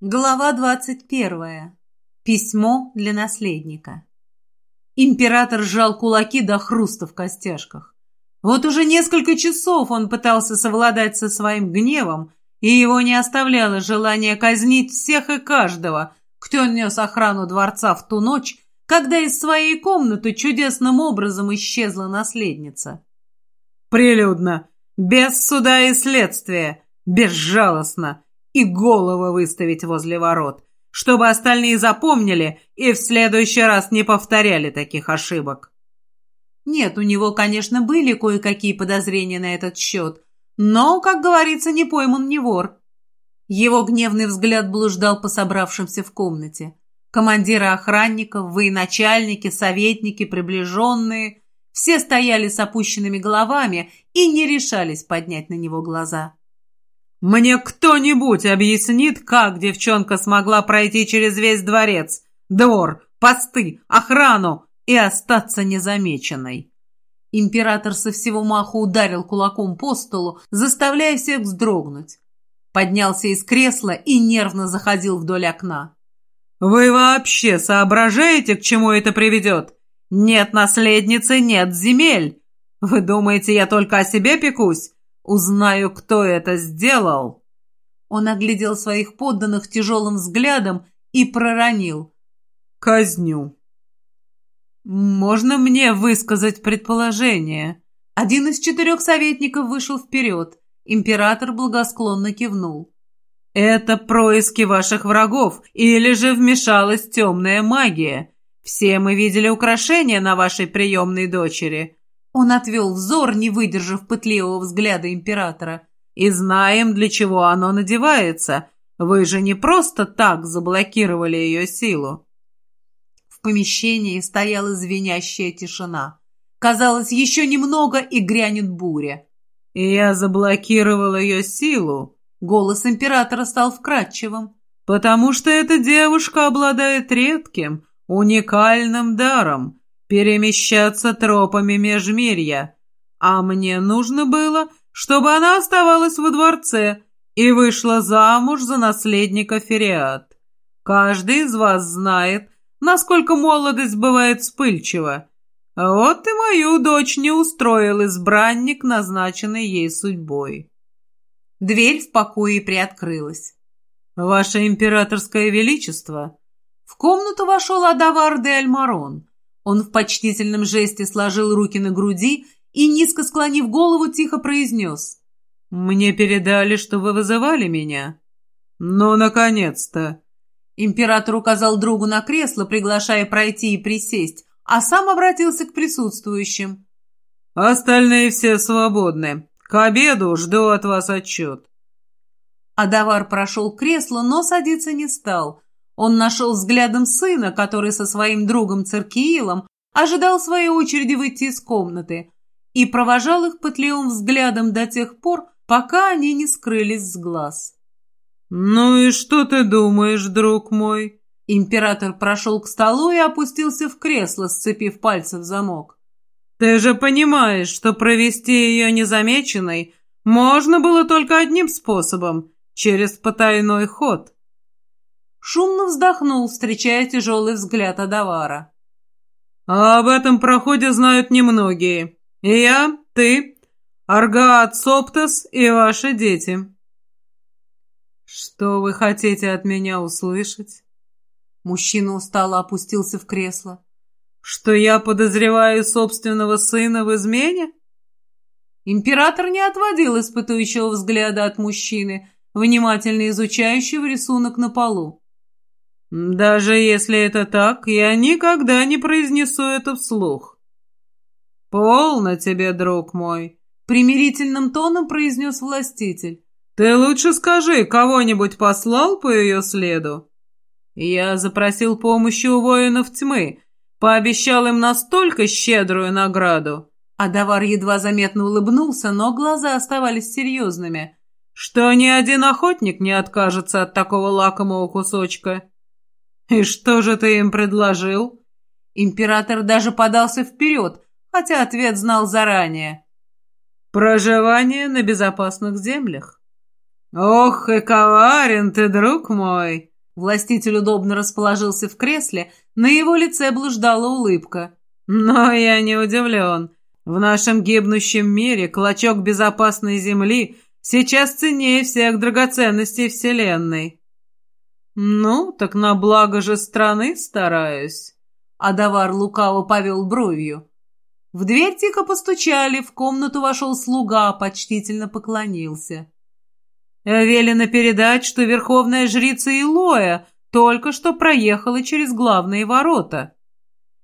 Глава двадцать первая. Письмо для наследника. Император сжал кулаки до хруста в костяшках. Вот уже несколько часов он пытался совладать со своим гневом, и его не оставляло желание казнить всех и каждого, кто нес охрану дворца в ту ночь, когда из своей комнаты чудесным образом исчезла наследница. «Прилюдно, без суда и следствия, безжалостно!» И голову выставить возле ворот, чтобы остальные запомнили и в следующий раз не повторяли таких ошибок. Нет, у него, конечно, были кое-какие подозрения на этот счет, но, как говорится, не пойман не вор. Его гневный взгляд блуждал по собравшимся в комнате. Командиры охранников, военачальники, советники, приближенные – все стояли с опущенными головами и не решались поднять на него глаза. «Мне кто-нибудь объяснит, как девчонка смогла пройти через весь дворец, двор, посты, охрану и остаться незамеченной?» Император со всего маху ударил кулаком по столу, заставляя всех вздрогнуть. Поднялся из кресла и нервно заходил вдоль окна. «Вы вообще соображаете, к чему это приведет? Нет наследницы, нет земель. Вы думаете, я только о себе пекусь? Узнаю, кто это сделал!» Он оглядел своих подданных тяжелым взглядом и проронил. «Казню!» «Можно мне высказать предположение?» Один из четырех советников вышел вперед. Император благосклонно кивнул. «Это происки ваших врагов, или же вмешалась темная магия. Все мы видели украшения на вашей приемной дочери. Он отвел взор, не выдержав пытливого взгляда императора. «И знаем, для чего оно надевается. Вы же не просто так заблокировали ее силу». В помещении стояла звенящая тишина. Казалось, еще немного и грянет буря. «Я заблокировал ее силу», — голос императора стал вкрадчивым, «потому что эта девушка обладает редким, уникальным даром» перемещаться тропами межмирья, а мне нужно было, чтобы она оставалась во дворце и вышла замуж за наследника Фериат. Каждый из вас знает, насколько молодость бывает вспыльчива. Вот и мою дочь не устроил избранник, назначенный ей судьбой. Дверь в покое приоткрылась. «Ваше императорское величество!» В комнату вошел Адавар де Альмарон. Он в почтительном жесте сложил руки на груди и, низко склонив голову, тихо произнес. «Мне передали, что вы вызывали меня». «Ну, наконец-то!» Император указал другу на кресло, приглашая пройти и присесть, а сам обратился к присутствующим. «Остальные все свободны. К обеду жду от вас отчет». Адавар прошел к креслу, но садиться не стал – он нашел взглядом сына, который со своим другом Церкиилом ожидал своей очереди выйти из комнаты, и провожал их пытливым взглядом до тех пор, пока они не скрылись с глаз. «Ну и что ты думаешь, друг мой?» Император прошел к столу и опустился в кресло, сцепив пальцы в замок. «Ты же понимаешь, что провести ее незамеченной можно было только одним способом — через потайной ход» шумно вздохнул, встречая тяжелый взгляд Адавара. «А об этом проходе знают немногие. И я, ты, Аргаат Соптас и ваши дети». «Что вы хотите от меня услышать?» Мужчина устало опустился в кресло. «Что я подозреваю собственного сына в измене?» Император не отводил испытующего взгляда от мужчины, внимательно изучающего рисунок на полу. «Даже если это так, я никогда не произнесу это вслух». «Полно тебе, друг мой», — примирительным тоном произнес властитель. «Ты лучше скажи, кого-нибудь послал по ее следу?» Я запросил помощи у воинов тьмы, пообещал им настолько щедрую награду. Адавар едва заметно улыбнулся, но глаза оставались серьезными. Что ни один охотник не откажется от такого лакомого кусочка. «И что же ты им предложил?» Император даже подался вперед, хотя ответ знал заранее. «Проживание на безопасных землях». «Ох и коварен ты, друг мой!» Властитель удобно расположился в кресле, на его лице блуждала улыбка. «Но я не удивлен. В нашем гибнущем мире клочок безопасной земли сейчас ценнее всех драгоценностей Вселенной». «Ну, так на благо же страны стараюсь». Адавар лукаво повел бровью. В дверь тихо постучали, в комнату вошел слуга, почтительно поклонился. Велено передать, что верховная жрица Илоя только что проехала через главные ворота.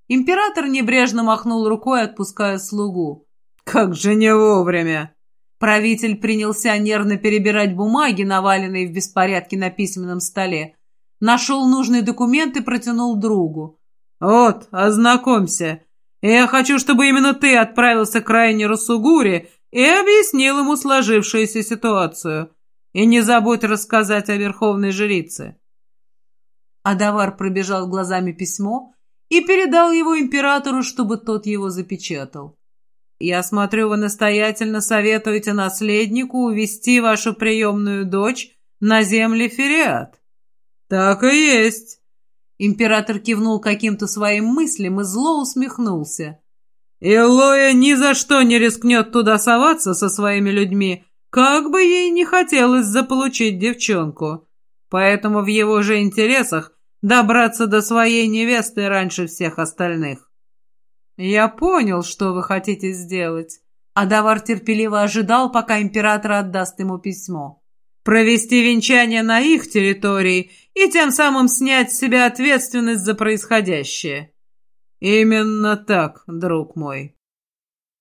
Император небрежно махнул рукой, отпуская слугу. «Как же не вовремя!» Правитель принялся нервно перебирать бумаги, наваленные в беспорядке на письменном столе. Нашел нужный документ и протянул другу. «Вот, ознакомься. Я хочу, чтобы именно ты отправился к Райнеру Сугури и объяснил ему сложившуюся ситуацию. И не забудь рассказать о верховной жрице». Адавар пробежал глазами письмо и передал его императору, чтобы тот его запечатал. «Я смотрю, вы настоятельно советуете наследнику увести вашу приемную дочь на земли Фериат». «Так и есть». Император кивнул каким-то своим мыслям и зло усмехнулся. «Илоя ни за что не рискнет туда соваться со своими людьми, как бы ей не хотелось заполучить девчонку. Поэтому в его же интересах добраться до своей невесты раньше всех остальных. «Я понял, что вы хотите сделать». Адавар терпеливо ожидал, пока император отдаст ему письмо. «Провести венчание на их территории и тем самым снять с себя ответственность за происходящее». «Именно так, друг мой».